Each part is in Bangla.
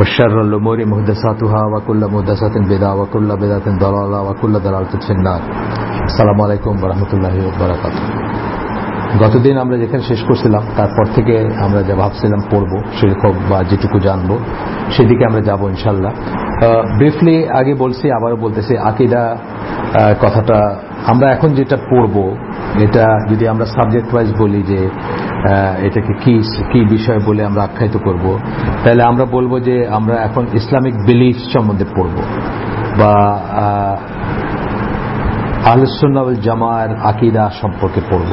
وشر الأمور محدثاتها وكل محدثة بدعة وكل بدعة ضلالة وكل ضلالة في النار السلام عليكم ورحمة الله وبركاته গতদিন আমরা যেখানে শেষ করছিলাম তারপর থেকে আমরা যা ভাবছিলাম পড়বো সেরকম বা যেটুকু জানবো সেদিকে আমরা যাব ইনশাল্লাহ ব্রিফলি আগে বলছি আবারও বলতেছি আকিদা কথাটা আমরা এখন যেটা পড়ব, এটা যদি আমরা সাবজেক্ট ওয়াইজ বলি যে এটাকে কি কি বিষয় বলে আমরা আখ্যায়িত করব, তাহলে আমরা বলব যে আমরা এখন ইসলামিক বিলিফ সম্বন্ধে পড়ব। বা আহলুসুল জামার আকিদা সম্পর্কে পড়ব।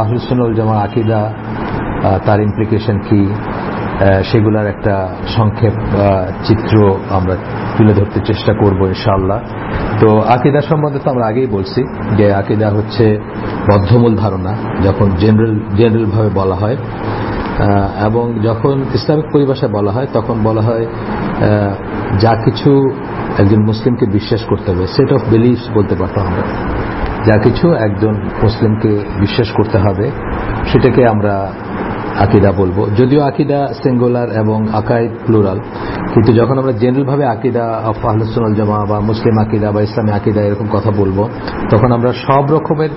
আহলুসুল জামার আকিদা তার ইমপ্লিকেশন কি সেগুলার একটা সংক্ষেপ চিত্র আমরা তুলে ধরতে চেষ্টা করব ইনশাআল্লাহ। তো আকিদা সম্বন্ধে তো আমরা আগেই বলছি যে আকিদা হচ্ছে বদ্ধমূল ধারণা, যখন জেনারেল জেনারেল ভাবে বলা হয়। এবং যখন ইসলামিক পরিভাষায় বলা হয়, তখন বলা হয় যা কিছু একজন মুসলিমকে বিশ্বাস করতে হবে সেট অফ বিলিফস বলতে পারতাম আমরা। যা কিছু একজন মুসলিমকে বিশ্বাস করতে হবে, সেটাকে আমরা আকিদা বলব। যদিও আকিদা সিঙ্গুলার এবং আকাইদ প্লুরাল কিন্তু যখন আমরা জেনারেল ভাবে আকিদা আহলুসুল জামা বা মুসলিম আকিদা বা ইসলামী আকিদা এরকম কথা বলব, তখন আমরা সব রকমের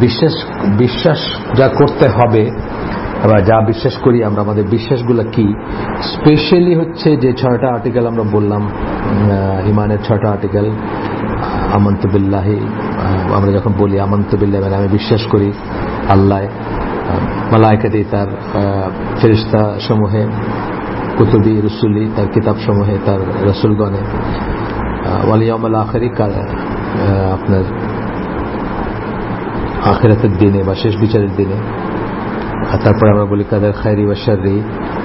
বিশ্বাস বিশ্বাস যা করতে হবে বা যা বিশ্বাস করি আমরা, আমাদের বিশ্বাসগুলো কি? স্পেশালি হচ্ছে যে ছয়টা আর্টিকেল আমরা বললাম ইমানের ছয়টা আর্টিকেল আমন্তবিল্লাহি, আমরা যখন বলি আমন্তবিল্লাহ মানে আমি বিশ্বাস করি আল্লাহ মালায়কাদি তার ফেরিস্তা সমূহে, কুতুবি রসুলি তার কিতাব সমূহে, তার রসুলগণে ওয়ালিয়ামাল আখেরি আপনার আখেরাতের দিনে বা শেষ বিচারের দিনে, আর তারপরে আমরা বলি কাদার খায়রি বা শারি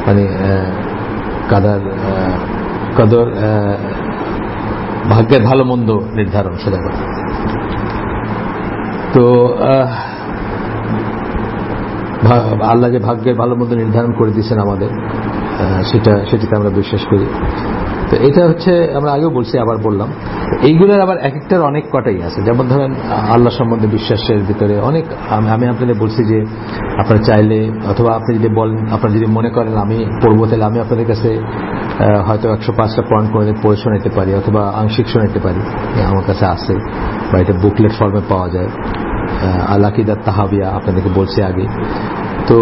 মানে কাদার কাদর ভাগ্যের ভালো মন্দ নির্ধারণ, সেটা তো আল্লাহ যে ভাগ্যের ভালো মতো নির্ধারণ করে দিয়েছেন আমাদের সেটা, সেটিতে আমরা বিশ্বাস করি। তো এটা হচ্ছে, আমরা আগেও বলছি, আবার বললাম। এইগুলোর আবার এক একটার অনেক কটাই আছে। যেমন ধরেন, আল্লাহ সম্বন্ধে বিশ্বাসের ভিতরে অনেক, আমি আপনাদের বলছি যে, আপনারা চাইলে, অথবা আপনি যদি বলেন, আপনারা যদি মনে করেন, আমি পড়ব, তাহলে আমি আপনাদের কাছে হয়তো একশো পাঁচটা পয়েন্ট করে পড়ে শোনাতে পারি, অথবা আংশিক শোনাতে পারি আমার কাছে আছে, বা এটা বুকলেট ফর্মে পাওয়া যায়। আল্লাকিদার তাহাবিয়া আপনাদেরকে বলছি আগে। তো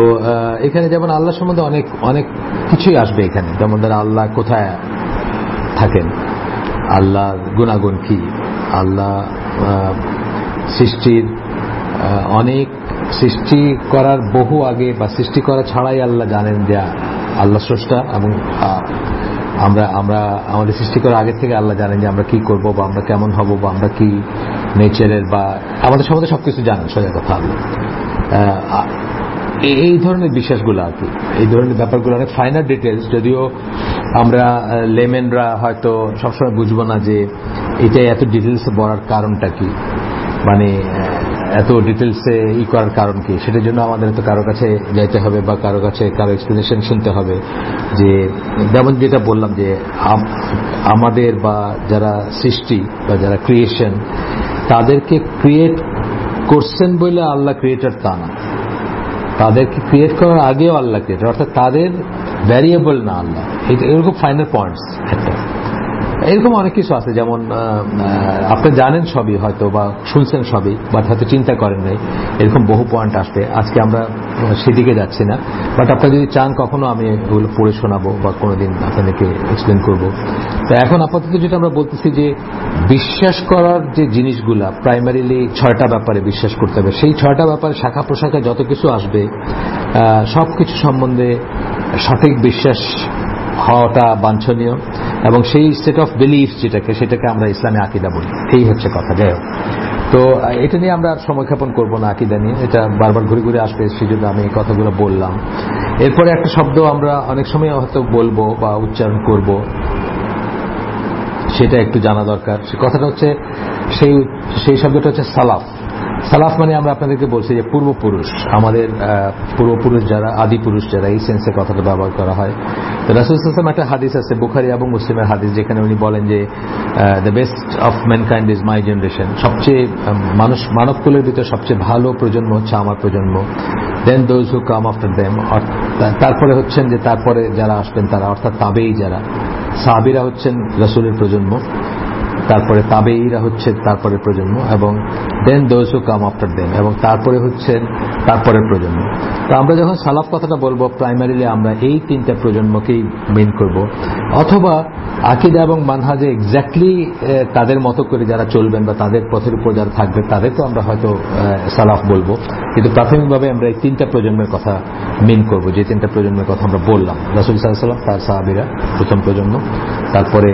এখানে যেমন আল্লাহ সম্বন্ধে অনেক অনেক কিছুই আসবে এখানে। যেমন ধর আল্লাহ কোথায় থাকেন? আল্লাহর গুণাগুণ কি? আল্লাহ সৃষ্টির অনেক সৃষ্টি করার বহু আগে বা সৃষ্টি করা ছাড়াই আল্লাহ জানেন যে আল্লাহ স্রষ্টা এবং আমরা আমরা আমাদের সৃষ্টি করার আগে থেকে আল্লাহ জানেন যে আমরা কি করব বা আমরা কেমন হব বা আমরা কি নেচারের বা আমাদের সম্বন্ধে সবকিছু জানেন, সোজা কথা। এই ধরনের বিশ্বাসগুলো আর কি। এই ধরনের ব্যাপারগুলো অনেক ফাইনাল ডিটেলস যদিও আমরা লেমেনরা হয়তো সবসময় বুঝব না যে এটাই এত ডিটেলসে বলার কারণটা কি। মানে এত ডিটেলসে ই করার কারণ কি। সেটার জন্য আমাদের তো কারও কাছে যাইতে হবে বা কারও কাছে কারও এক্সপ্লেনেশন শুনতে হবে। যে, যেমন যেটা বললাম যে আমাদের বা যারা সৃষ্টি বা যারা ক্রিয়েশন তাদেরকে ক্রিয়েট করছেন বলে আল্লাহ ক্রিয়েটার তা না। তাদেরকে ক্রিয়েট করার আগেও আল্লাহ ক্রিয়েটার অর্থাৎ তাদের ভ্যারিয়েবল না আল্লাহ। এরকম ফাইনাল পয়েন্টস একটা এরকম অনেক কিছু আছে, যেমন আপনি জানেন সবই হয়তো বা শুনছেন সবই, বাট হয়তো চিন্তা করেন নাই। এরকম বহু পয়েন্ট আসবে আজকে আমরা সেদিকে যাচ্ছি না। বাট আপনারা যদি চান, কখনো আমি ওগুলো পড়ে শোনাবো বা কোনোদিন আপনাদেরকে এক্সপ্লেন করব। তো এখন আপাতত যেটা আমরা বলতেছি যে, বিশ্বাস করার যে জিনিসগুলা প্রাইমারিলি ছয়টা ব্যাপারে বিশ্বাস করতে হবে। সেই ছয়টা ব্যাপারে শাখা প্রশাখা যত কিছু আসবে সব কিছু সম্বন্ধে সঠিক বিশ্বাস হওয়াটা বাঞ্ছনীয় এবং সেই সেট অফ বিলিফ যেটাকে, সেটাকে আমরা ইসলামে আকিদা বলি। এই হচ্ছে কথা, যাই তো, এটা নিয়ে আমরা আর সময়ক্ষেপণ করব না আকিদা নিয়ে। এটা বারবার ঘুরে ঘুরে আসবে, সেই জন্য আমি এই কথাগুলো বললাম। এরপরে একটা শব্দ আমরা অনেক সময় হয়তো বলব বা উচ্চারণ করব। সেটা একটু জানা দরকার। সে কথাটা হচ্ছে, সেই সেই শব্দটা হচ্ছে সালাফ। সালাফ মানে আমরা আপনাদেরকে বলছি যে পূর্বপুরুষ, আমাদের পূর্বপুরুষ যারা আদি পুরুষ যারা এই সেন্সে কথাটা ব্যবহার করা হয়। তো রাসুল ইসলাম একটা হাদিস আছে, বুখারি এবং মুসলিমের হাদিস, যেখানে উনি বলেন যে the best of mankind is my generation সবচেয়ে মানুষ, মানবকুলের ভিতরে সবচেয়ে ভালো প্রজন্ম হচ্ছে আমার প্রজন্ম। Then those who come after them তারপরে হচ্ছেন যে, তারপরে যারা আসবেন তারা, অর্থাৎ তাবেই যারা। সাহাবিরা হচ্ছেন রসুলের প্রজন্ম। তারপরে তাবেইরা হচ্ছে তারপরে প্রজন্ম এবং then those who come after them এবং তারপরে হচ্ছেন তারপরের প্রজন্ম। তো আমরা যখন সালাফ কথাটা বলব প্রাইমারিলি আমরা এই তিনটা প্রজন্মকেই মেন করব। অথবা আকিদা এবং মানহাজে এক্স্যাক্টলি তাদের মতো করে যারা চলবেন বা তাদের পথের উপর যারা থাকবে তাদেরকেও আমরা হয়তো সালাফ বলব। কিন্তু প্রাথমিকভাবে আমরা এই তিনটা প্রজন্মের কথা মেন করব। যে তিনটা প্রজন্মের কথা আমরা বললাম। রাসুল সাল্লাম তার সাহাবিরা প্রথম প্রজন্ম। তারপরে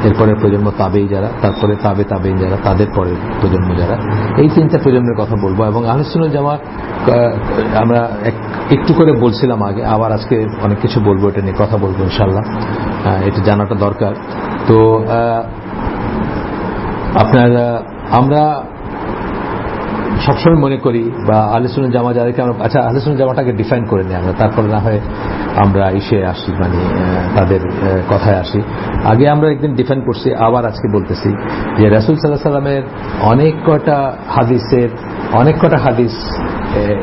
আহ, এরপরের প্রজন্ম তাবেই যারা তারপরে তাবে তাবেই যারা তাদের পরে প্রজন্ম যারা। এই তিনটা প্রজন্মের কথা বলব এবং আলোচনা জামা আমরা এক- একটু করে বলছিলাম আগে আবার আজকে অনেক কিছু বলব এটা নিয়ে কথা বলব ইনশাল্লাহ এটা জানাটা দরকার। তো আপনার আমরা সবসময় মনে করি, বা আলোচনা জামা যাদেরকে আমরা আচ্ছা আলোচনা জামাটাকে ডিফাইন করে নিই আমরা, তারপরে না হয় আমরা ইসে আসি মানে তাদের কথায় আসি। আগে আমরা একদিন ডিফাইন করছি, আবার আজকে বলতেছি যে রাসুল সাল্লাহ সাল্লামের অনেক কটা হাদিসের, অনেক কটা হাদিস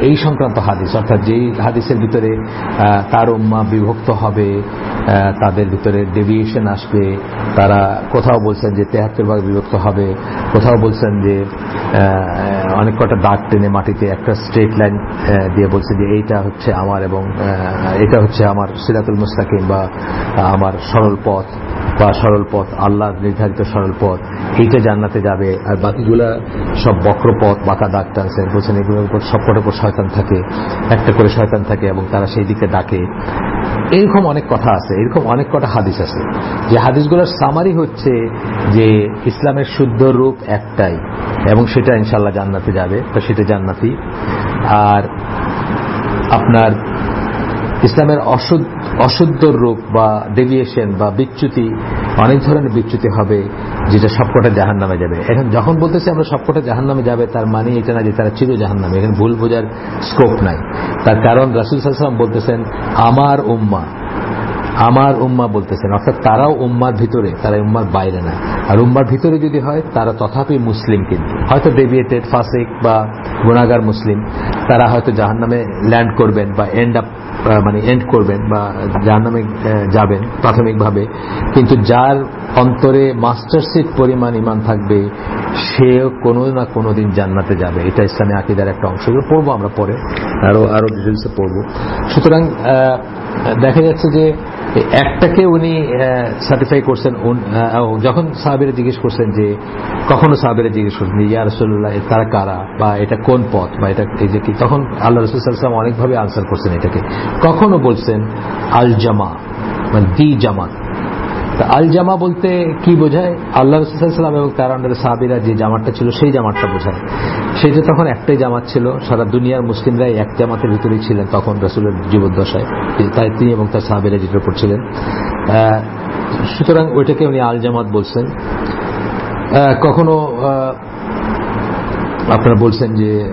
এই সংক্রান্ত হাদিস, অর্থাৎ যেই হাদিসের ভিতরে তার উম্মা বিভক্ত হবে তাদের ভিতরে ডেভিয়েশন আসবে, তারা কোথাও বলছেন যে তেহাত্তর ভাগ বিভক্ত হবে, কোথাও বলছেন যে অনেক কটা দাগ টেনে মাটিতে একটা স্ট্রেট লাইন দিয়ে বলছে যে এইটা হচ্ছে আমার এবং এটা হচ্ছে আমার সিরাতুল মুস্তাকিম বা আমার সরল পথ বা সরল পথ, আল্লাহর নির্ধারিত সরল পথ। এইটা জান্নাতে যাবে আর বাকিগুলা সব বক্র পথ, বাঁকা দাগ টানছে। বলছেন এগুলোর উপর সবকটার উপর শয়তান থাকে, একটা করে শয়তান থাকে এবং তারা সেই দিকে ডাকে। এরকম অনেক কথা আছে, এরকম অনেক কটা হাদিস আছে। যে হাদিসগুলোর সামারি হচ্ছে যে ইসলামের শুদ্ধ রূপ একটাই, এবং সেটা ইনশাল্লাহ জান্নাতে যাবে তো সেটা জান্নাতি। আর আপনার ইসলামের অশুদ্ধ অশুদ্ধ রূপ বা ডেভিয়েশন বা বিচ্যুতি, অনেক ধরনের বিচ্যুতি হবে। যেটা সবকটা জাহান নামে যাবে। এখন যখন বলতেছি আমরা সবকটা জাহান নামে যাবে, তার মানে এটা না যে তারা চির জাহান নামে এখানে ভুল বোঝার স্কোপ নাই। তার কারণ রাসুল সাল্লাম বলতেছেন, আমার উম্মা। আমার উম্মা বলতেছেন, অর্থাৎ তারাও উম্মার ভিতরে, তারা উম্মার বাইরে না। আর উম্মার ভিতরে যদি হয়, তারা তথাপি মুসলিম কিন্তু। হয়তো ডেভিয়েটেড ফাসিক বা গুণাগার মুসলিম। তারা হয়তো জাহান নামে ল্যান্ড করবেন বা এন্ড আপ মানে এন্ড করবেন বা যার নামে যাবেন প্রাথমিকভাবে। কিন্তু যার অন্তরে মাস্টারশিপ পরিমাণ ইমান থাকবে সে কোনো না কোনো দিন জান্নাতে যাবে। এটা ইসলামী আকিদার একটা অংশ। পড়ব আমরা পরে। আরও আরও ডিটেলসে পড়ব। সুতরাং দেখা যাচ্ছে যে একটাকে উনি সার্টিফাই করছেন যখন সাহাবিরা জিজ্ঞেস করছেন যে কখনো সাহাবিরা জিজ্ঞেস করছেন ইয়া রসুল্লাহ তারা কারা? বা এটা কোন পথ? বা এটা এই যে কি? তখন আল্লাহ রসুল সাল্লাম অনেকভাবে আনসার করছেন এটাকে। কখনো বলছেন আল জামা মানে দি জামাত আল জামা বলতে কি বোঝায়? আল্লাহ রসুলাম এবং তার আন্ডারে সাহাবিরা যে জামাতটা ছিল সেই জামাতটা বোঝায়। সেটা তখন একটাই জামাত ছিল সারা দুনিয়ার মুসলিমরাই এক জামাতের ভিতরেই ছিলেন তখন রসুলের জীবদ্দশায়। তাই তিনি এবং তার সাহাবিরা যেটা আহ, সুতরাং ওইটাকে উনি আল জামাত বলছেন কখনো আপনারা বলছেন যে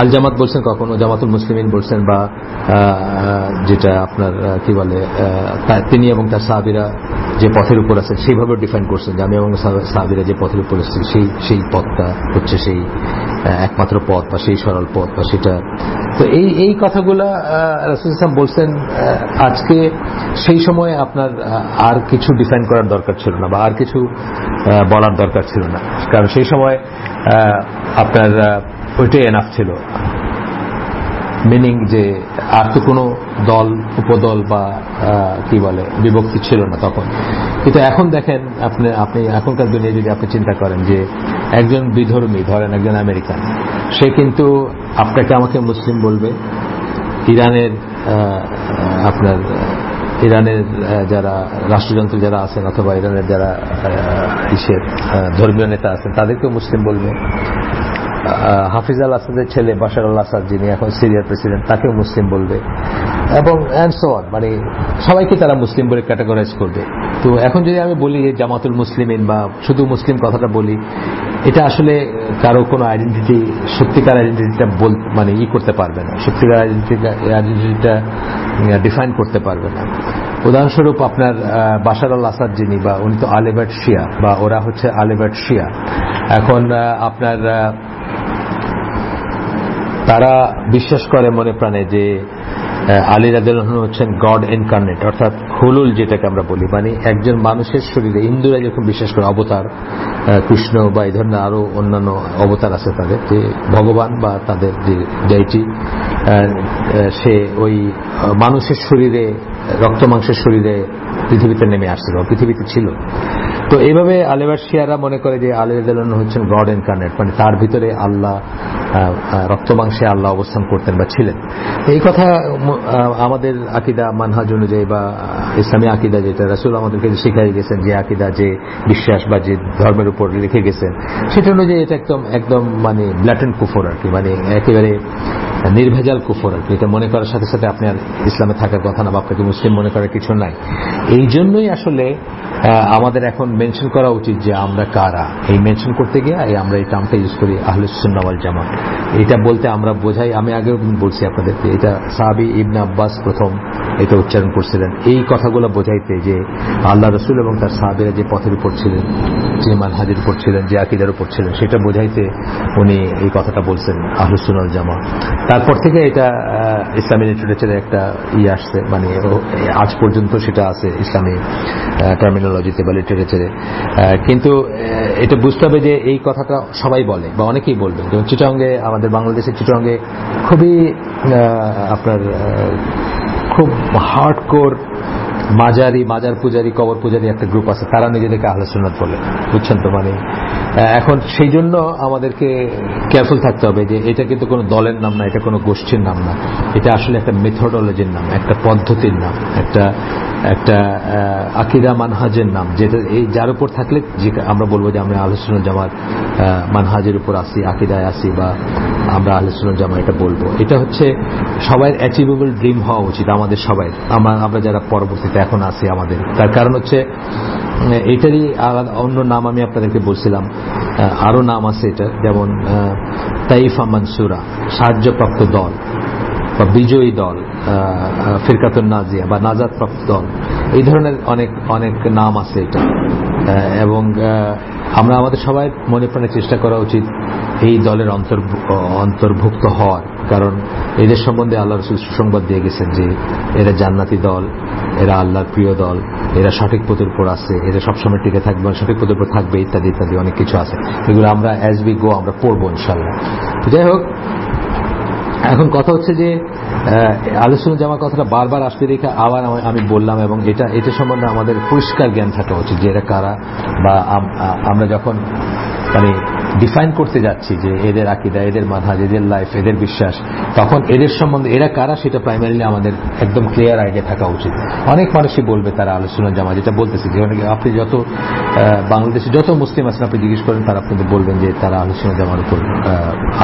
আল জামাত বলছেন কখনো, জামাতুল মুসলিমিন বলছেন বা যেটা আপনার কি বলে তিনি এবং তার সাহাবিরা যে পথের উপর আছেন সেইভাবে ডিফাইন করছেন। যে আমি এবং সাহাবিরা যে পথের উপর এসেছি, সেই সেই পথটা হচ্ছে সেই একমাত্র পথ বা সেই সরল পথ বা সেটা। তো এই এই কথাগুলা রাসুল ইসলাম বলছেন আজকে সেই সময় আপনার আর কিছু ডিফাইন করার দরকার ছিল না বা আর কিছু বলার দরকার ছিল না। কারণ সেই সময় আপনার ওইটাই এনাফ ছিল। মিনিং যে আর তো কোনো দল, উপদল বা কি বলে, বিভক্তি ছিল না তখন। কিন্তু এখন দেখেন আপনি আপনি এখনকার দুনিয়া যদি আপনি চিন্তা করেন যে একজন বিধর্মী, ধরেন একজন আমেরিকান, সে কিন্তু আপনাকে আমাকে মুসলিম বলবে। ইরানের আপনার ইরানের যারা রাষ্ট্রযন্ত্র যারা আছেন অথবা ইরানের যারা ইসের ধর্মীয় নেতা আছেন, তাদেরকেও মুসলিম বলবে। হাফিজ আল আসাদের ছেলে বাশার আল আসাদ যিনি এখন সিরিয়ার প্রেসিডেন্ট, তাকেও মুসলিম বলবে। এবং অ্যান্ড মানে সবাইকে তারা মুসলিম বলে ক্যাটাগরাইজ করবে। তো এখন যদি আমি বলি জামাতুল মুসলিমিন বা শুধু মুসলিম কথাটা বলি, এটা আসলে কারও কোনো আইডেন্টিটি সত্যিকার আইডেন্টিটিটা মানে ই করতে পারবে না। সত্যিকার আইডেন্টিটিটা ডিফাইন করতে পারবে না। উদাহরণস্বরূপ আপনার বাশার আল আসাদ যিনি বা উনি তো আলেবার্ট শিয়া বা ওরা হচ্ছে আলেবার্ট শিয়া। এখন আপনার তারা বিশ্বাস করে মনে প্রাণে যে আলী রাদিল্লাহ হচ্ছেন গড ইনকার্নেট অর্থাৎ হুলুল যেটাকে আমরা বলি মানে একজন মানুষের শরীরে, হিন্দুরা যখন বিশ্বাস করে, অবতার কৃষ্ণ বা এই ধরনের আরও অন্যান্য অবতার আছে তাদের, যে ভগবান বা তাদের যে ডাইটি সে ওই মানুষের শরীরে, রক্ত মাংসের শরীরে পৃথিবীতে নেমে আসছিল, পৃথিবীতে ছিল। তো এইভাবে আলেবার শিয়ারা মনে করে যে আলী রাদিল্লাহ হচ্ছেন গড ইনকার্নেট মানে তার ভিতরে আল্লাহ রক্ত মাংসে আল্লাহ অবস্থান করতেন বা ছিলেন। এই কথা আমাদের আকিদা, মানহাজ অনুযায়ী বা ইসলামী আকিদা যেটা রাসুল আমাদেরকে শিখাই গেছেন, যে আকিদা, যে বিশ্বাস বা যে ধর্মের উপর রেখে গেছেন, সেটা অনুযায়ী এটা একদম একদম মানে ব্ল্যাটেন কুফর আর কি মানে একেবারে নির্ভেজাল কুফর আর কি। এটা মনে করার সাথে সাথে আপনি আর ইসলামে থাকার কথা না বা আপনাকে মুসলিম মনে করার কিছু নাই। এই জন্যই আসলে আমাদের এখন মেনশন করা উচিত যে আমরা কারা? এই মেনশন করতে গিয়ে আমরা এই টার্মটা ইউজ করি আহলুসুন্নাওয়াল জামা এটা বলতে আমরা বোঝাই, আমি আগেও বলছি আপনাদেরকে, এটা সাহাবি ইবনা আব্বাস প্রথম এটা উচ্চারণ করছিলেন। এই কথাগুলো বোঝাইতে যে আল্লাহ রসুল এবং তার সাহাবিরা যে পথের উপর ছিলেন যে মানহাজের উপর ছিলেন, যে আকিদার উপর ছিলেন, সেটা বোঝাইতে উনি এই কথাটা বলছেন আহলুসুনাল জামা তারপর থেকে এটা ইসলামী লিটারেচারে একটা ই আসছে মানে আজ পর্যন্ত সেটা আছে, ইসলামী টার্মিনোলজিতে বা লিটারেচারে কিন্তু এটা বুঝতে হবে যে এই কথাটা সবাই বলে, বা অনেকেই বলবে। যেমন চিটঙ্গে, আমাদের বাংলাদেশের চিটঙ্গে খুবই আপনার খুব হার্ড কোর মাজারি, মাজার পূজারি, কবর পূজারি একটা গ্রুপ আছে। তারা নিজেদেরকে আহ্লাসনাথ বলে, বুঝছেন তো মানে? এখন সেই জন্য আমাদেরকে কেয়ারফুল থাকতে হবে যে এটা কিন্তু কোনো দলের নাম না, এটা কোনো গোষ্ঠীর নাম না। এটা আসলে একটা মেথোডোলজির নাম, একটা পদ্ধতির নাম, একটা একটা আকিদা মানহাজের নাম, যেটা এই যার উপর থাকলে আমরা বলব যে আমরা আলোচনা জামার মানহাজের উপর আসি, আকিদায় আসি বা আমরা আলোচনা জামা এটা বলব। এটা হচ্ছে সবাই অ্যাচিভেবল ড্রিম হওয়া উচিত, আমাদের সবাই আমরা আমরা যারা পরবর্তীতে এখন আসি আমাদের। তার কারণ হচ্ছে এটারই আলাদা অন্য নাম আমি আপনাদেরকে বলছিলাম আরও নাম আছে এটা, যেমন তাইফা মানসুরা, সাহায্যপ্রাপ্ত দল। বা বিজয়ী দল ফিরকাতুন নাজিয়া বা নাজাদ দল, এই ধরনের অনেক অনেক নাম আছে এটা। এবং আমরা আমাদের সবাই মনে প্রাণে চেষ্টা করা উচিত এই দলের অন্তর্ভুক্ত হওয়ার। কারণ এদের সম্বন্ধে আল্লাহ রসুল সুসংবাদ দিয়ে গেছেন যে এরা জান্নাতি দল, এরা আল্লাহর প্রিয় দল, এরা সঠিক পথের উপর আছে, এরা সবসময় টিকে থাকবে সঠিক পথের উপর থাকবে, ইত্যাদি ইত্যাদি অনেক কিছু আছে। এগুলো আমরা অ্যাজ বি গো আমরা পড়ব ইনশাল্লাহ যাই হোক এখন কথা হচ্ছে যে আলোচনা জামার কথাটা বারবার আসতে রেখে আবার আমি বললাম এবং এটা এটা সম্বন্ধে আমাদের পরিষ্কার জ্ঞান থাকা উচিত যে এরা কারা বা আমরা যখন মানে ডিফাইন করতে যাচ্ছি যে এদের আকিদা, এদের মাথা এদের লাইফ এদের বিশ্বাস, তখন এদের সম্বন্ধে এরা কারা সেটা প্রাইমারিলি আমাদের একদম ক্লিয়ার আইডিয়া থাকা উচিত। অনেক মানুষই বলবে তারা আলোচনা জামা যেটা বলতেছে, যে আপনি যত বাংলাদেশে যত মুসলিম আছেন, আপনি জিজ্ঞেস করেন, তারা আপনাদের বলবেন যে তারা আলোচনা জামার উপর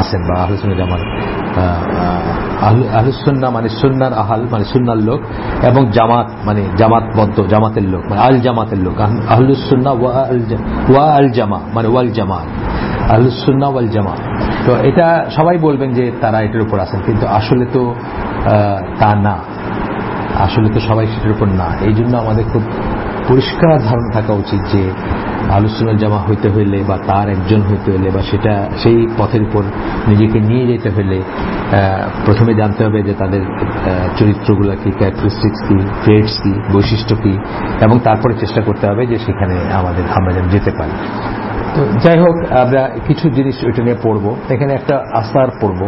আসেন বা আলোচনা জামার আহলুসন্না মানে সুন্নার আহাল মানে সুন্নার লোক এবং জামাত মানে জামাতবদ্ধ, জামাতের লোক মানে আল জামাতের লোক আহলুসন্না ওয়া আল জামা মানে ওয়াল জামা আহলুসন্না ওয়াল জামা তো এটা সবাই বলবেন যে তারা এটার উপর আসেন কিন্তু আসলে তো তা না। আসলে তো সবাই সেটার উপর না। এই জন্য আমাদের খুব পরিষ্কার ধারণা থাকা উচিত যে আলোচনা জামা হইতে হইলে বা তার একজন হইতে হইলে বা সেটা, সেই পথের উপর নিজেকে নিয়ে যেতে হইলে প্রথমে জানতে হবে যে তাদের চরিত্রগুলো কি ক্যারেক্টারিস্টিক্স কি ট্রেডস কি, বৈশিষ্ট্য কি, এবং তারপরে চেষ্টা করতে হবে যে সেখানে আমাদের আমরা যেন যেতে পারি। যাই হোক, আমরা কিছু জিনিস ওইটা নিয়ে পড়ব। এখানে একটা আসার পড়ব।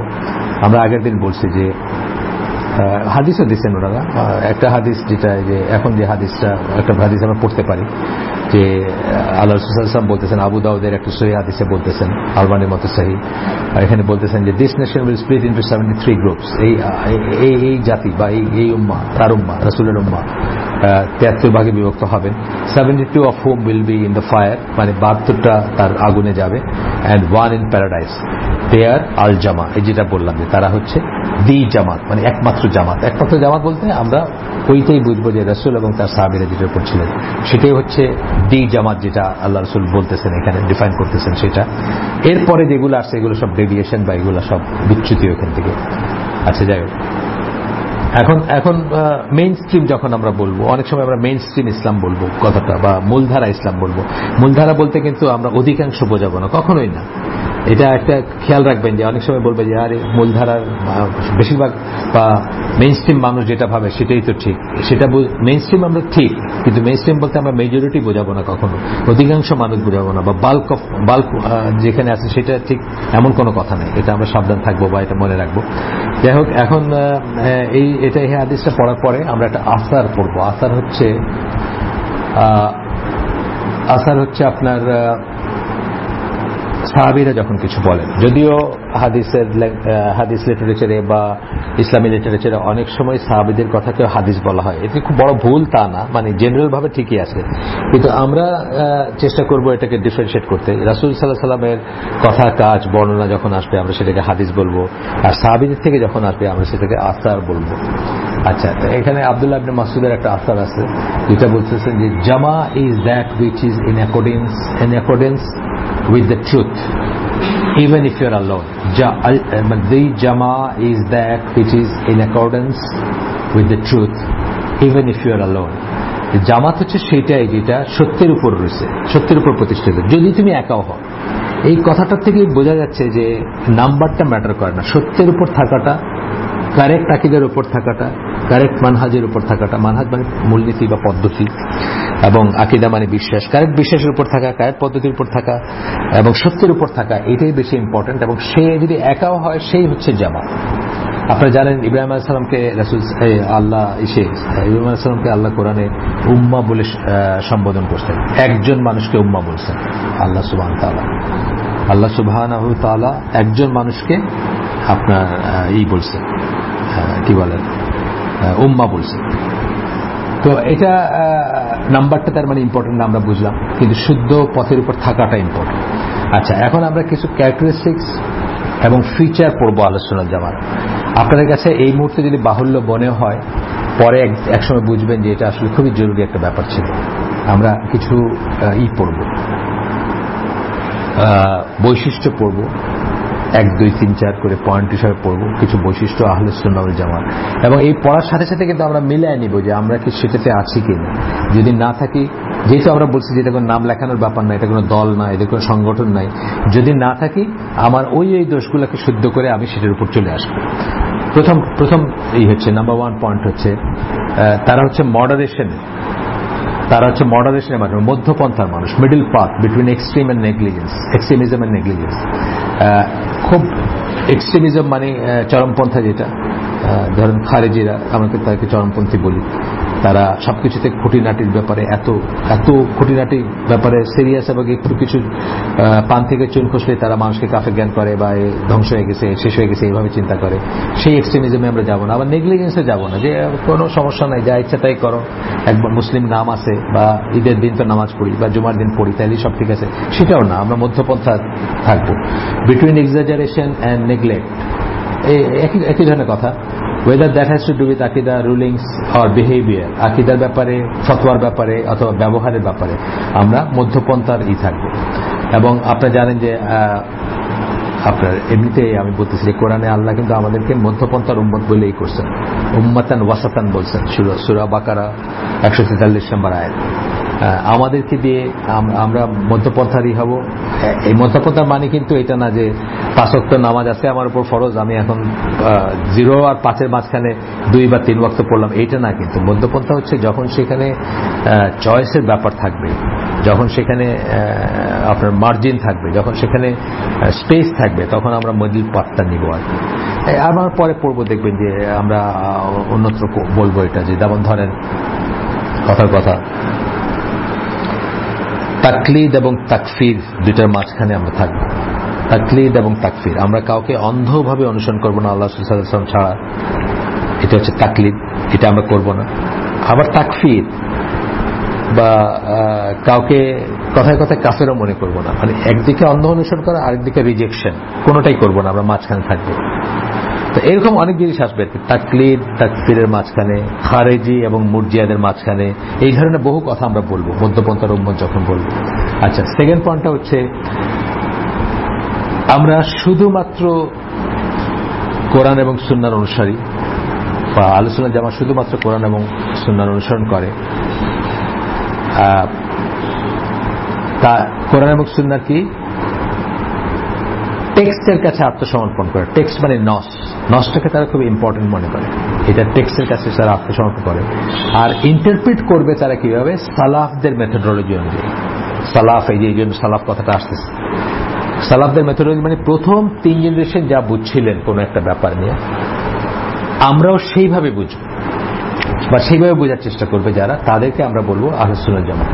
আমরা আগের দিন বলছি যে হাদিসও দিচ্ছেন ওনারা। একটা হাদিস যেটা যে, এখন যে হাদিসটা, একটা হাদিস আমরা পড়তে পারি। যে, আল্লাহ রসুলাম বলতেছেন, আবু দাউদের একটা সহি হাদিসে বলতেছেন আলবানের মতো সহি। এখানে বলতেছেন যে this nation will split into seventy three groups এই এই জাতি বা এই এই উম্মা, তার উম্মা, রসুলের উম্মা তিয়াত্তর ভাগে বিভক্ত হবেন। Seventy two of whom will be in the fire মানে বাহাত্তরটা তার আগুনে যাবে and one in paradise they are আল জামা এই যেটা বললাম যে, তারা হচ্ছে দি জামাত মানে একমাত্র জামাত। একমাত্র জামাত বলতে আমরা ওইটাই বুঝব যে, রসুল এবং তার সাহাবিরা যেটার উপর ছিলেন সেটাই হচ্ছে দি জামাত যেটা আল্লাহ রসুল বলতেছেন, এখানে ডিফাইন করতেছেন সেটা। এরপরে যেগুলো আসছে, এগুলো সব ডেভিয়েশন বা এগুলো সব বিচ্যুতি ওখান থেকে। আচ্ছা যাই এখন এখন মেইন স্ট্রিম যখন আমরা বলব, অনেক সময় আমরা মেইন স্ট্রিম ইসলাম বলব কথাটা, বা মূলধারা ইসলাম বলব। মূলধারা বলতে কিন্তু আমরা অধিকাংশ বোঝাবো না, কখনোই না। এটা একটা খেয়াল রাখবেন যে অনেক সময় বলবে যে, আরে, মূলধারার বেশিরভাগ বা মেইন স্ট্রিম মানুষ যেটা ভাবে সেটাই তো ঠিক। সেটা মেইন স্ট্রিম আমরা ঠিক, কিন্তু মেইন স্ট্রিম বলতে আমরা মেজরিটি বোঝাবো না কখনো। অধিকাংশ মানুষ বোঝাবো না, বা বাল্ক অফ বাল্ক যেখানে আছে সেটা ঠিক এমন কোনো কথা নেই। এটা আমরা সাবধান থাকব বা এটা মনে রাখব। যাই হোক, এখন এই, এটা, এই আদেশটা পড়ার পরে আমরা একটা আসার পড়ব। আসার হচ্ছে আসার হচ্ছে আপনার সাহাবিরা যখন কিছু বলেন, যদিও হাদিসের হাদিস লিটারেচারে বা ইসলামী লিটারেচারে অনেক সময় সাহাবিদের কথাকেও হাদিস বলা হয়। এটি খুব বড় ভুল তা না মানে জেনারেল ভাবে ঠিকই আছে। কিন্তু আমরা চেষ্টা করব এটাকে ডিফারেন্সিয়েট করতে। রাসুল সাল্লাহ সাল্লামের কথা, কাজ, বর্ণনা যখন আসবে, আমরা সেটাকে হাদিস বলব। আর সাহাবিদের থেকে যখন আসবে, আমরা সেটাকে আসার বলব। আচ্ছা এখানে আবদুল্লাহ আবিন মাসুদের একটা আসার আছে, যেটা বলতেছেন যে, জামা is that which is in accordance in accordance with the truth. Even if you're alone. The jama is that which is in accordance with the truth, even if you're alone. জামাত হচ্ছে সেটাই যেটা সত্যের উপর রয়েছে, সত্যের উপর প্রতিষ্ঠিত। যদি তুমি একাও হও, এই কথাটার থেকে বোঝা যাচ্ছে যে নাম্বারটা ম্যাটার করে না। সত্যের উপর থাকাটা কারেক্ট আকিদের উপর থাকাটা কারেক্ট মানহাজের উপর থাকাটা মানহাজ মানে মূলনীতি বা পদ্ধতি এবং আকিদা মানে বিশ্বাস। কারেক্ট বিশ্বাসের উপর থাকা কারেক্ট পদ্ধতির উপর থাকা এবং সত্যের উপর থাকা, এটাই বেশি ইম্পর্টেন্ট এবং সে যদি একাও হয়, সেই হচ্ছে জামা আপনারা জানেন ইব্রাহিম আলাইসালামকে রাসুল আল্লাহ ইসে ইব্রাহিম আলাইসালামকে আল্লাহ কোরআনে উম্মা বলে সম্বোধন করছেন। একজন মানুষকে উম্মা বলছেন, আল্লাহ সুবাহ তালা আল্লাহ সুবাহ একজন মানুষকে আপনার ই বলছেন কি বলেন? উম্মা বলছেন তো এটা নাম্বারটা তার মানে ইম্পর্টেন্ট আমরা বুঝলাম। কিন্তু শুদ্ধ পথের উপর থাকাটা ইম্পর্টেন্ট আচ্ছা এখন আমরা কিছু ক্যারেক্টারিস্টিক্স এবং ফিচার পড়ব আলোচনার জামার আপনাদের কাছে এই মুহূর্তে যদি বাহুল্য মনে হয়, পরে একসময় বুঝবেন যে এটা আসলে খুবই জরুরি একটা ব্যাপার ছিল। আমরা কিছু ই পড়ব। বৈশিষ্ট্য পড়ব। এক, দুই, তিন, চার করে পয়েন্ট হিসাবে পড়ব। কিছু বৈশিষ্ট্য আহলে সুন্নাউল জামাত। এবং এই পড়ার সাথে সাথে কিন্তু আমরা মিলিয়ে নিব যে আমরা কি সেটাতে আছি কিনা যদি না থাকি, যেহেতু আমরা বলছি যে এটা কোনো নাম লেখানোর ব্যাপার না, এটা কোনো দল না এদের কোনো সংগঠন নাই, যদি না থাকি, আমার ওই ওই দোষগুলোকে শুদ্ধ করে আমি সেটার উপর চলে আসব। প্রথম প্রথম এই হচ্ছে নাম্বার ওয়ান পয়েন্ট হচ্ছে তারা হচ্ছে মডারেশন তারা হচ্ছে মডারেশনের মাধ্যমে মধ্যপন্থার মানুষ middle path between extreme and negligence extremism and negligence খুব এক্সট্রিমিজম মানে চরমপন্থা যেটা ধরেন খারেজিরা আমাকে তাকে চরমপন্থী বলি। তারা সবকিছুতে খুঁটিনাটির ব্যাপারে এত এত খুঁটিনাটির ব্যাপারে সিরিয়াস এবং একটু কিছু পান থেকে চুন খসলে তারা মানুষকে কাফে জ্ঞান করে বা ধ্বংস হয়ে গেছে, শেষ হয়ে গেছে, এইভাবে চিন্তা করে। সেই এক্সট্রিমিজমে আমরা যাব না, আবার নেগলিজেন্সে যাব না, যে কোনো সমস্যা নাই, যা ইচ্ছা তাই করো। একবার মুসলিম নাম আছে বা ঈদের দিন তো নামাজ পড়ি বা জুমার দিন পড়ি, তাইলে সব ঠিক আছে। সেটাও না, আমরা মধ্যপন্থা থাকব। বিটুইন এক্সাজারেশন অ্যান্ড নেগলেক্ট একই ধরনের কথা। Whether that has to do with আকিদা রুলিংস অর বিহেভিয়ার আকিদার ব্যাপারে ফতোয়ার ব্যাপারে, অথবা ব্যবহারের ব্যাপারে, আমরা মধ্যপন্থার ই থাকব। এবং আপনারা জানেন যে আপনার এমনিতে আমি বলতেছি যে কোরআনে আল্লাহ কিন্তু আমাদেরকে মধ্যপন্থার উম্মত বলেই করছেন। উম্মাতান ওয়াসাতান বলছেন। সুরা বাকারা, একশো তেতাল্লিশ নম্বর আয় আমাদেরকে দিয়ে আমরা মধ্যপন্থারই হব। এই মধ্যপন্থার মানে কিন্তু এটা না যে পাঁচক্ত নামাজ আছে, আমার উপর ফরজ, আমি এখন জিরো আর পাঁচের মাঝখানে দুই বা তিন বক্ত পড়লাম, এটা না কিন্তু। মধ্যপন্থা হচ্ছে যখন সেখানে চয়েসের ব্যাপার থাকবে, যখন সেখানে আপনার মার্জিন থাকবে, যখন সেখানে স্পেস থাকবে, তখন আমরা মিডিল পার্টটা নিব আর কি। আমার পরে পড়ব, দেখবেন যে আমরা অন্যত্র বলব এটা যে, যেমন ধরেন, কথার কথা তাকলিদ এবং তাকফির দুইটার মাঝখানে আমরা থাকব। তাকলিদ এবং তাকফির। আমরা কাউকে অন্ধভাবে অনুসরণ করব না আল্লাহ সাল্লাম ছাড়া। এটা হচ্ছে তাকলিদ। এটা আমরা করব না। আবার তাকফির বা কাউকে কথায় কথায় কাফেরও মনে করব না। মানে একদিকে অন্ধ অনুসরণ করা, আরেকদিকে রিজেকশন কোনোটাই করব না। আমরা মাঝখানে থাকব। তো এরকম অনেক জিনিস আসবে। তাকলিদ, তাকফিরের মাঝখানে, খারেজি এবং মুরজিয়াদের মাঝখানে, এই ধরনের বহু কথা আমরা বলব মধ্যপন্থার উম্মত যখন বলব। আচ্ছা সেকেন্ড পয়েন্টটা হচ্ছে, আমরা শুধুমাত্র কোরআন এবং সুন্নার অনুসারী, বা আলোচনা জামা শুধুমাত্র কোরআন এবং সুন্নার অনুসরণ করে তা কোরআন এবং সুন্নার কি? টেক্সটের কাছে আত্মসমর্পণ করে। টেক্সট মানে নস। নসটাকে তারা খুব ইম্পর্টেন্ট মনে করে। এটা টেক্সটের কাছে তারা আত্মসমর্পণ করে। আর ইন্টারপ্রিট করবে তারা কীভাবে? সালাফদের মেথোডোলজি অনুযায়ী। সালাফ, এই যে, এই জন্য সালাফ কথাটা আসতেছে। সালাফদের মেথোডোলজি মানে প্রথম তিন জেনারেশন যা বুঝছিলেন কোন একটা ব্যাপার নিয়ে, আমরাও সেইভাবে বুঝব। বা সেইভাবে বোঝার চেষ্টা করবে যারা, তাদেরকে আমরা বলব আহলুসুল জামা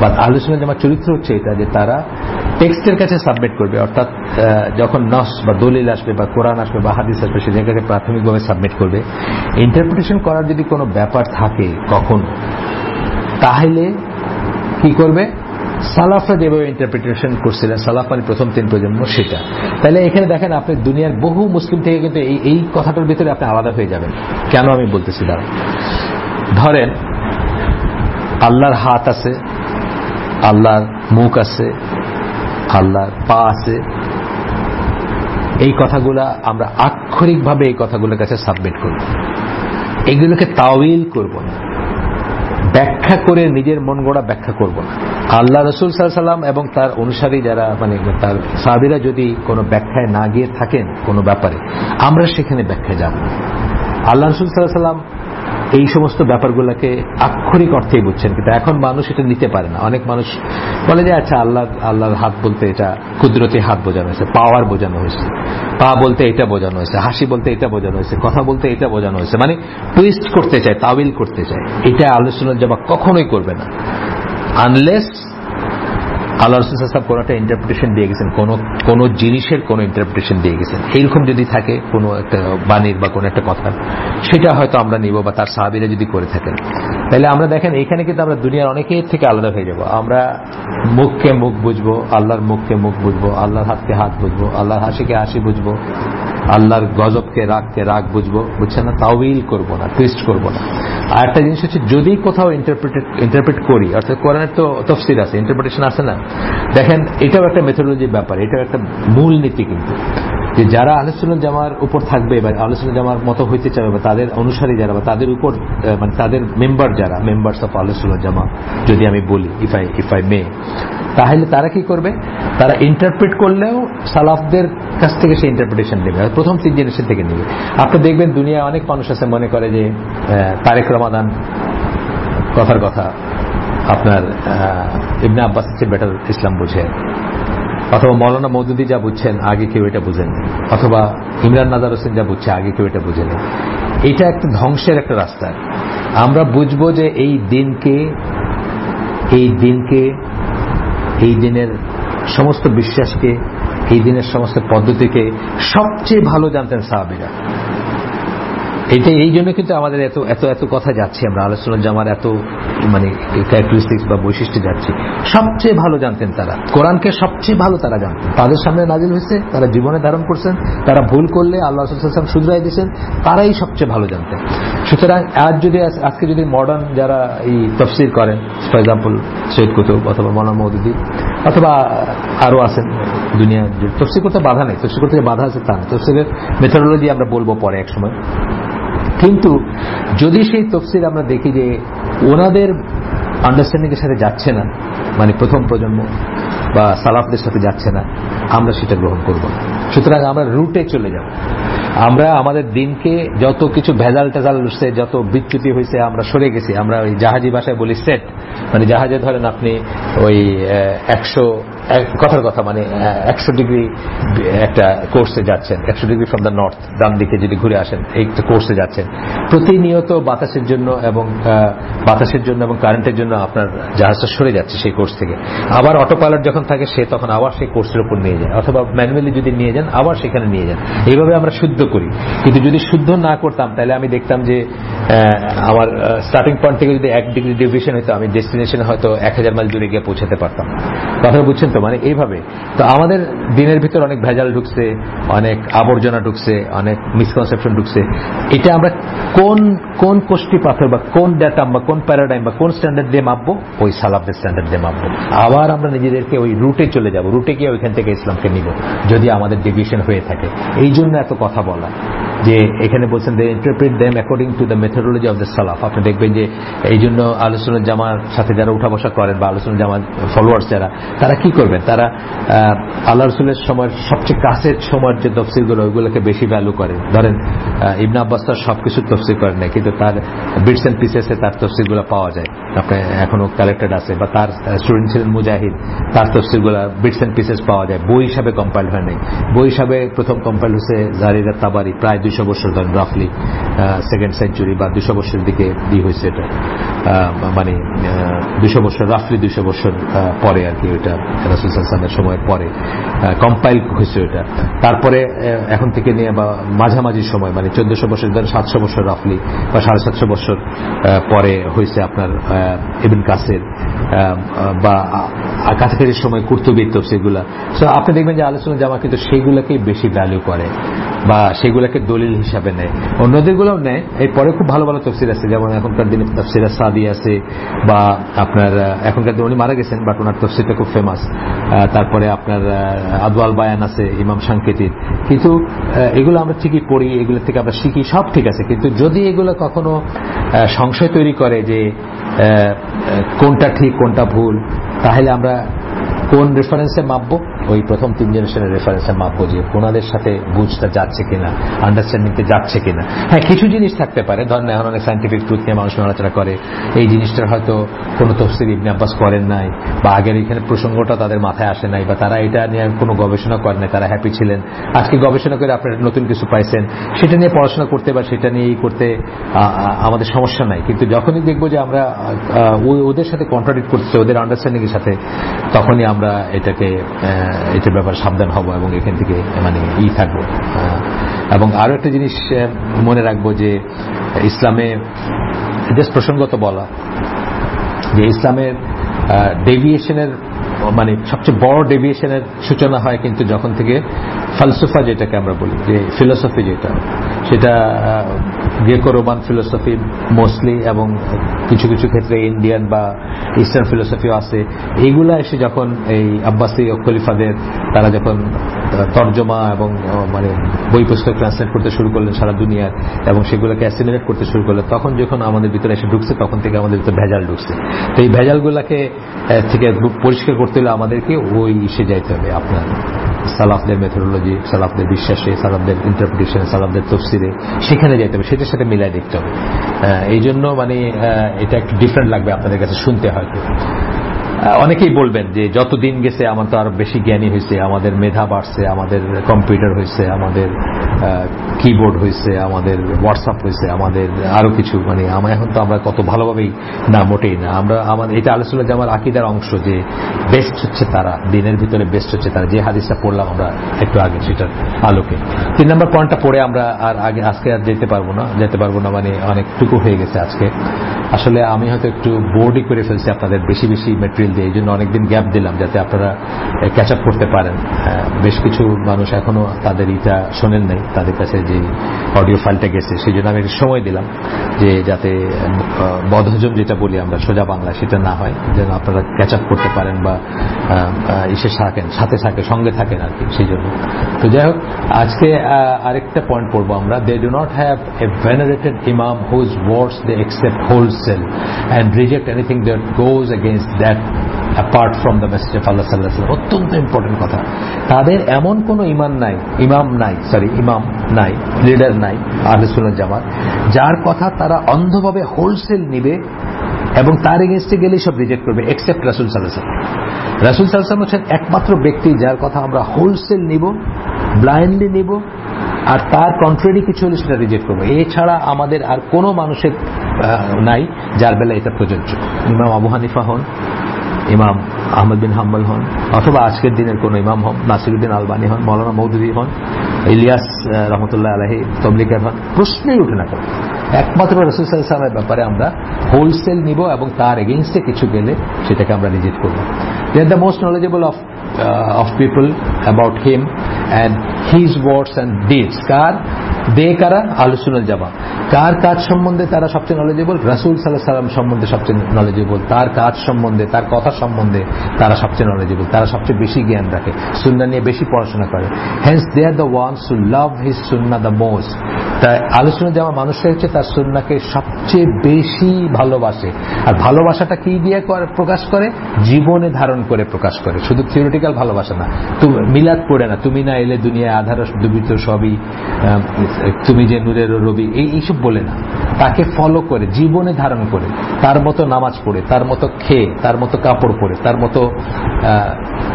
বা আহলুসুল জামার চরিত্র হচ্ছে এটা যে তারা টেক্সটের কাছে সাবমিট করবে, অর্থাৎ যখন নস বা দলিল আসবে বা কোরআন আসবে বা হাদিস আসবে সে জায়গাকে প্রাথমিকভাবে সাবমিট করবে। ইন্টারপ্রিটেশন করার যদি কোনো ব্যাপার থাকে কখন, তাহলে কি করবে? সালাফরা যেভাবে ইন্টারপ্রিটেশন করছিলেন, সালাফ মানে প্রথম তিন প্রজন্ম সেটা। তাহলে এখানে দেখেন আপনি দুনিয়ার বহু মুসলিম থেকে কিন্তু এই এই কথাটার ভিতরে আপনি আলাদা হয়ে যাবেন। কেন আমি বলতেছি দাঁড়া ধরেন, আল্লাহর হাত আছে, আল্লাহর মুখ আছে আল্লাহর পা আছে। এই কথাগুলা আমরা আক্ষরিকভাবে এই কথাগুলোর কাছে সাবমিট করব। এগুলোকে তাওয়িল করব না। ব্যাখ্যা করে নিজের মন গড়া ব্যাখ্যা করব না। আল্লাহ রসুল সাল্লাম এবং তার অনুসারী যারা মানে তার সাহাবিরা যদি কোনো ব্যাখ্যায় না গিয়ে থাকেন কোনো ব্যাপারে, আমরা সেখানে ব্যাখ্যা যাব আল্লাহ রসুল সাল্লাহ সাল্লাম এই সমস্ত ব্যাপারগুলোকে আক্ষরিক অর্থেই বুঝছেন কিন্তু এখন মানুষ এটা নিতে পারে না। অনেক মানুষ বলে যে আচ্ছা আল্লাহ আল্লাহর হাত বলতে এটা কুদরতি হাত বোঝানো হয়েছে, পাওয়ার বোঝানো হয়েছে, পা বলতে এটা বোঝানো হয়েছে, হাসি বলতে এটা বোঝানো হয়েছে, কথা বলতে এটা বোঝানো হয়েছে মানে টুইস্ট করতে চায় তাবিল করতে চায়। এটা আলোচনার জবাব কখনোই করবে না। আনলেস আল্লাহ রসুল সাহেব কোন একটা ইন্টারপ্রিটেশন দিয়ে গেছেন, কোন কোন জিনিসের কোন ইন্টারপ্রিটেশন দিয়ে গেছেন। এইরকম যদি থাকে কোন একটা বাণীর বা কোন একটা কথা সেটা হয়তো আমরা নিব বা তার সাহাবিরা যদি করে থাকেন। তাহলে আমরা দেখেন এখানে কিন্তু আমরা দুনিয়ার অনেকের থেকে আলাদা হয়ে যাব। আমরা মুখকে মুখ বুঝব, আল্লাহর মুখকে মুখ বুঝব, আল্লাহর হাতকে হাত বুঝব, আল্লাহর হাসিকে হাসি বুঝব, আল্লাহর গজবকে রাগকে রাগ বুঝব বুঝছে না? তাওয়িল করব না টুইস্ট করব না। আর একটা জিনিস হচ্ছে, যদি কোথাও ইন্টারপ্রিট করি, অর্থাৎ কোরআনের তো তফসিল আছে ইন্টারপ্রিটেশন আছে না, দেখেন এটাও একটা মেথোলজির ব্যাপার, এটাও একটা মূল নীতি কিন্তু। যে যারা আলোচনা জামার উপর থাকবে বা আলোচনা জামার মতো হইতে চাবে বা তাদের অনুসারী যারা বা তাদের উপর মানে তাদের মেম্বার যারা মেম্বার্স অফ আলোচনা জামা, যদি আমি বলি if I if I may তাহলে তারা কি করবে? তারা ইন্টারপ্রিট করলেও সালাফদের কাছ থেকে সে ইন্টারপ্রিটেশন নেবে প্রথম তিন জেনারেশন থেকে নেবে। আপনি দেখবেন দুনিয়ায় অনেক মানুষ আছে মনে করে যে তারেক রমাদান, কথার কথা, আপনার ইবনে আব্বাস হচ্ছে বেটার ইসলাম বুঝে। অথবা মৌলানা মৌদুদি যা বুঝছেন, আগে কেউ এটা বুঝেন অথবা ইমরান নাজার হোসেন যা বুঝছে, আগে কেউ এটা বুঝেন এটা একটা ধ্বংসের একটা রাস্তা। আমরা বুঝব যে এই দিনকে এই দিনকে, এই দিনের সমস্ত বিশ্বাসকে, এই দিনের সমস্ত পদ্ধতিকে সবচেয়ে ভালো জানতেন সাহাবিরা। এটা এই জন্য কিন্তু আমাদের এত এত এত কথা যাচ্ছে আমরা। আলোচনা জামার এত মানে ক্যারেক্টারিস্টিক্স বা বৈশিষ্ট্য যাচ্ছে। সবচেয়ে ভালো জানতেন তারা। কোরআনকে সবচেয়ে ভালো তারা জানতেন। তাদের সামনে নাজিল হয়েছে, তারা জীবনে ধারণ করছেন, তারা ভুল করলে আল্লাহ সাল্লাম শুধরাই দিয়েছেন। তারাই সবচেয়ে ভালো জানতেন। সুতরাং আজ যদি আজকে যদি মডার্ন যারা এই তফসির করেন ফর এক্সাম্পল সৈয়দ কুতুব অথবা মৌলানা মৌদুদি, অথবা আরও আছেন দুনিয়া তফসির করতে বাধা নেই। তফসির করতে বাধা আছে তা না। তফসিলের মেথোডোলজি আমরা বলব পরে এক সময় কিন্তু যদি সেই তফসির আমরা দেখি যে ওনাদের আন্ডারস্ট্যান্ডিং এর সাথে যাচ্ছে না মানে প্রথম প্রজন্ম বা সালাফদের সাথে যাচ্ছে না, আমরা সেটা গ্রহণ করব না। সুতরাং আমরা রুটে চলে যাব। আমরা আমাদের দিনকে যত কিছু ভেজাল টেজাল উঠছে, যত বিচ্যুতি হয়েছে আমরা সরে গেছি। আমরা ওই জাহাজি ভাষায় বলি সেট মানে জাহাজে ধরেন আপনি ওই একশো কথার কথা মানে একশো ডিগ্রি একটা কোর্সে যাচ্ছেন, একশো ডিগ্রি ফ্রম দ্য নর্থ ডান দিকে যদি ঘুরে আসেন, এই কোর্সে যাচ্ছেন। প্রতিনিয়ত বাতাসের জন্য এবং বাতাসের জন্য এবং কারেন্টের জন্য আপনার জাহাজটা সরে যাচ্ছে সেই কোর্স থেকে। আবার অটো পাইলট যখন থাকে, সে তখন আবার সেই কোর্সের উপর নিয়ে যায়, অথবা ম্যানুয়ালি যদি নিয়ে যান, আবার সেখানে নিয়ে যান। এইভাবে আমরা শুদ্ধ করি। কিন্তু যদি শুদ্ধ না করতাম, তাহলে আমি দেখতাম যে আমার স্টার্টিং পয়েন্ট থেকে যদি এক ডিগ্রি ডিভিশন হতো আমি ডেস্টিনেশনে হয়তো এক হাজার মাইল দূরে গিয়ে পৌঁছাতে পারতাম। কথা বুঝছেন মানে এইভাবে। তো আমাদের দিনের ভিতর অনেক ভেজাল ঢুকছে, অনেক আবর্জনা ঢুকছে, অনেক মিসকনসেপশন ঢুকছে। এটা আমরা কোন কোন কোষ্টি পাথর বা কোন ডেটাম বা কোন প্যারাডাইম বা কোন স্ট্যান্ডার্ড দিয়ে মাপবো? ওই সালাফদের স্ট্যান্ডার্ড দিয়ে মাপবো। আবার আমরা নিজেদেরকে ওই রুটে চলে যাব। রুটে গিয়ে ওইখান থেকে ইসলামকে নিব, যদি আমাদের ডিভিশন হয়ে থাকে। এই জন্য এত কথা বলা। যে এখানে বলছেন they interpret them according to the methodology of the সালাফ আপনি দেখবেন যে এই জন্য আলোচনা জামার সাথে যারা উঠা বসা করেন বা আলোচনা জামার ফলোয়ার্স যারা, তারা কি করবেন? তারা আল্লাহ রসুলের সময়, সবচেয়ে কাছের সময়ের যে তফসিলগুলো, ওইগুলোকে বেশি ভ্যালু করে ধরেন ইবনা আব্বাস তার সবকিছু তফসিল করেন না কিন্তু তার বিটস অ্যান্ড পিসেসে তার তফসিলগুলো পাওয়া যায়। আপনি এখনও কালেক্টেড আছে বা তার স্টুডেন্ট ছিলেন মুজাহিদ, তার তফসিলগুলো বিটস অ্যান্ড পিসেস পাওয়া যায়। বই হিসাবে কম্পাইল হয় নাই। বই হিসাবে প্রথম কম্পাইল হয়েছে জারিরা তাবারি, প্রায় দুইশো বছর ধরেন রাফলি সেকেন্ড সেঞ্চুরি বা দুশো বছরের দিকে দিয়ে হয়েছে এটা। মানে দুশো বছর রাফলি দুশো বছর পরে আর কি ওইটা রাসুল সালসামের সময়ের পরে কম্পাইল হয়েছে ওইটা। তারপরে এখন থেকে নিয়ে বা মাঝামাঝি সময় মানে চোদ্দশো বছর ধরেন সাতশো বছর রাফলি বা সাড়ে সাতশো বছর পরে হয়েছে আপনার এবিন কাসের বা কাছাকাছি সময় কুর্তুবির তফসিগুলা সো আপনি দেখবেন যে আলোচনা জামা কিন্তু সেইগুলোকেই বেশি ভ্যালু করে, বা সেগুলোকে দলিল হিসাবে নেয়। অন্যদেরগুলোও নেয়। এরপরে খুব ভালো ভালো তফসির আছে, যেমন এখনকার দিনে তফসিরা সাদি আছে বা আপনার এখনকার উনি মারা গেছেন বাট ওনার তফসিরটা খুব ফেমাস তারপরে আপনার আদওয়াল বায়ান আছে, ইমাম সাংকেতির। কিন্তু এগুলো আমরা ঠিকই পড়ি, এগুলো থেকে আমরা শিখি, সব ঠিক আছে। কিন্তু যদি এগুলো কখনো সংশয় তৈরি করে যে কোনটা ঠিক, কোনটা ভুল, তাহলে আমরা কোন রেফারেন্সে মাপবো? ওই প্রথম তিন জেনারেশনের রেফারেন্সে মাপ যে ওনাদের সাথে বুঝটা যাচ্ছে কিনা আন্ডারস্ট্যান্ডিংতে যাচ্ছে কিনা। হ্যাঁ কিছু জিনিস থাকতে পারে। ধরেন এখন অনেক সাইন্টিফিক ট্রুথ নিয়ে মানুষ নড়াচড়া করে। এই জিনিসটার হয়তো কোনো তফসির ইবনে আব্বাস করেন নাই, বা আগের এখানে প্রসঙ্গটা তাদের মাথায় আসে নাই, বা তারা এটা নিয়ে কোনো গবেষণা করেন নাই, তারা হ্যাপি ছিলেন। আজকে গবেষণা করে আপনারা নতুন কিছু পাইছেন। সেটা নিয়ে পড়াশোনা করতে বা সেটা নিয়েই করতে আমাদের সমস্যা নাই। কিন্তু যখনই দেখব যে আমরা ওদের সাথে কন্ট্রাডিক্ট করছে, ওদের আন্ডারস্ট্যান্ডিং এর সাথে, তখনই আমরা এটাকে এটার ব্যাপারে সাবধান হব এবং এখান থেকে মানে ই থাকব। এবং আরও একটা জিনিস মনে রাখব যে ইসলামে, জাস্ট প্রসঙ্গত বলা, যে ইসলামের ডেভিয়েশনের মানে সবচেয়ে বড় ডেভিয়েশনের সূচনা হয় কিন্তু যখন থেকে ফালসুফা যেটাকে আমরা বলি, যে ফিলোসফি যেটা, সেটা গ্রেকো রোমান ফিলোসফি মোস্টলি এবং কিছু কিছু ক্ষেত্রে ইন্ডিয়ান বা ইস্টার্ন ফিলোসফিও আছে। এইগুলা এসে যখন এই আব্বাসি খলিফাদের তারা যখন তর্জমা এবং মানে বই পুস্তক ট্রান্সলেট করতে শুরু করলেন সারা দুনিয়ার এবং সেগুলোকে অ্যাসিমিলেট করতে শুরু করলেন, তখন যখন আমাদের ভিতরে এসে ঢুকছে, তখন থেকে আমাদের ভিতরে ভেজাল ঢুকছে। তো এই ভেজালগুলাকে থেকে পরিষ্কার করতে হলে আমাদেরকে ওই ইসে যাইতে হবে আপনার সালাফদের মেথোডোলজি সালাফদের বিশ্বাসে, সালাফদের ইন্টারপ্রিটেশন সালাফদের তফসিরে সেখানে যাইতে হবে, সেটার সাথে মিলাই দেখতে হবে। এই জন্য মানে এটা একটু ডিফারেন্ট লাগবে আপনাদের কাছে শুনতে হয়তো। অনেকেই বলবেন যে যত দিন গেছে আমার তো আরও বেশি জ্ঞানী হয়েছে, আমাদের মেধা বাড়ছে, আমাদের কম্পিউটার হয়েছে, আমাদের কিবোর্ড হয়েছে, আমাদের হোয়াটসঅ্যাপ হয়েছে, আমাদের আরও কিছু মানে আমার এখন তো আমরা কত ভালোভাবেই না, মোটেই না। আমরা আমাদের এটা আলোচনা যে আমার আকিদার অংশ যে বেস্ট হচ্ছে তারা, দিনের ভিতরে বেস্ট হচ্ছে তারা। যে হাদিসটা পড়লাম আমরা একটু আগে, সেটার আলোকে। তিন নম্বর পয়েন্টটা পড়ে আমরা আর আগে, আজকে আর যেতে পারব না, যেতে পারব না মানে অনেকটুকু হয়ে গেছে আজকে। আসলে আমি হয়তো একটু বোর্ডই করে ফেলছি আপনাদের বেশি বেশি মেটেরিয়াল দিয়ে, এই জন্য অনেকদিন গ্যাপ দিলাম যাতে আপনারা ক্যাচ আপ করতে পারেন। বেশ কিছু মানুষ এখনও তাদের ইটা শোনেন নাই, তাদের কাছে যে অডিও ফাইলটা গেছে, সেই জন্য আমি সময় দিলাম যে যাতে বদহজম যেটা বলি আমরা, সোজা বাংলা, সেটা না হয়, যেন আপনারা ক্যাচ আপ করতে পারেন বা ইসে থাকেন, সাথে থাকে সঙ্গে থাকেন আর কি, সেই জন্য। তো যাই হোক, আজকে আরেকটা পয়েন্ট পড়ব আমরা। They do not have a venerated imam whose words they except accept wholesale and reject anything that goes against that apart from the message of Allah সাল্লাহ অত্যন্ত ইম্পর্টেন্ট কথা। তাদের এমন কোন ইমান নাই, ইমাম নাই সরি ইমাম নাই লিডার নাই আহলুসুল্লাহ জামাত, যার কথা তারা অন্ধভাবে হোলসেল নিবে এবং তার এগেনস্টে গেলেই সব রিজেক্ট করবে এক্সেপ্ট রাসুল সাল্লাহ রাসুল সাল্লাম হচ্ছেন একমাত্র ব্যক্তি যার কথা আমরা হোলসেল নিব ব্লাইন্ডলি নিব আর তার কন্ট্রারি কিছু হলে সেটা রিজেক্ট করব। এছাড়া আমাদের আর কোনো মানুষের নাই যার বেলা এটা প্রযোজ্য। ইমাম আবু হানিফা হন, ইমাম আহমদ বিন হাম্বল হন, অথবা আজকের দিনের কোন ইমাম হন, নাসিরুদ্দিন আলবানী হন, মৌলানা মৌদুদি হন, ইলিয়াস রহমতুল্লাহ আলহী তবলিকার হন, প্রশ্নই উঠে না একমাত্র রসুল সাল্লামের ব্যাপারে আমরা হোলসেল নিব এবং তার এগেনস্টে কিছু গেলে সেটাকে আমরা রিজেক্ট করব। They are the most knowledgeable of of people about him and his words and deeds কার দে কারা আলোচনাল জামা কার কাজ সম্বন্ধে তারা সবচেয়ে নলেজেবল রাসুল সাল্লাহ সাল্লাম সম্বন্ধে সবচেয়ে নলেজেবল তার কাজ সম্বন্ধে, তার কথা সম্বন্ধে তারা সবচেয়ে নলেজেবল তারা সবচেয়ে বেশি জ্ঞান রাখে, সুন্না নিয়ে বেশি পড়াশোনা করে। Hence they are the ones who love his Sunnah the most তাই আলোচনা যাওয়া মানুষরা হচ্ছে তার সুন্নাকে সবচেয়ে বেশি ভালোবাসে। আর ভালোবাসাটা কি দিয়ে প্রকাশ করে? জীবনে ধারণ করে প্রকাশ করে। শুধু থিওরিটিক্যাল ভালোবাসা না। তুমি মিলাদ পড়ে না। তুমি না এলে দুনিয়ায় আধার দুবিত সবই তুমি যে নূরের রবি, এই এইসব বলে না। তাকে ফলো করে, জীবনে ধারণ করে। তার মতো নামাজ পড়ে, তার মতো খেয়ে, তার মতো কাপড় পরে, তার মতো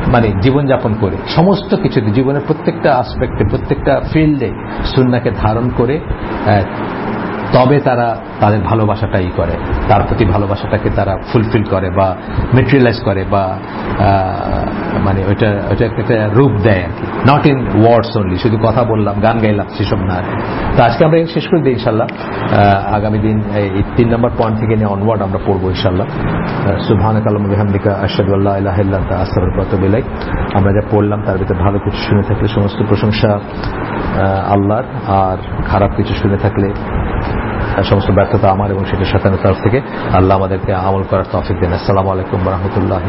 মানে জীবনযাপন করে। সমস্ত কিছুতে জীবনের প্রত্যেকটা আসপেক্টে প্রত্যেকটা ফিল্ডে সুন্নাকে ধারণ করে তবে তারা তাদের ভালোবাসাটাই করে। তার প্রতি ভালোবাসাটাকে তারা ফুলফিল করে বা মেটেরিয়ালাইজ করে বা মানে ওইটা ওইটা একটা রূপ দেয় আর কি। নট ইন ওয়ার্ডস অনলি শুধু কথা বললাম, গান গাইলাম, সেসব না তো আজকে আমরা শেষ করে দিই ইনশাল্লাহ আগামী দিন এই তিন নম্বর পয়েন্ট থেকে নিয়ে অনওয়ার্ড আমরা পড়ব ইনশাল্লাহ সুবহান কালাম বিহামদিকা আশাদুল্লাহ আল্লাহ আস্তার কত বেলাই আমরা যা পড়লাম তার ভিতরে ভালো কিছু শুনে থাকলে, সমস্ত প্রশংসা আল্লাহর। আর খারাপ কিছু শুনে থাকলে সমস্ত ব্যর্থতা আমার এবং সেটা সাথে তরফ থেকে আল্লাহ আমাদেরকে আমল করার তফিক দেন। আসসালামু আলাইকুম রহমতুল্লাহ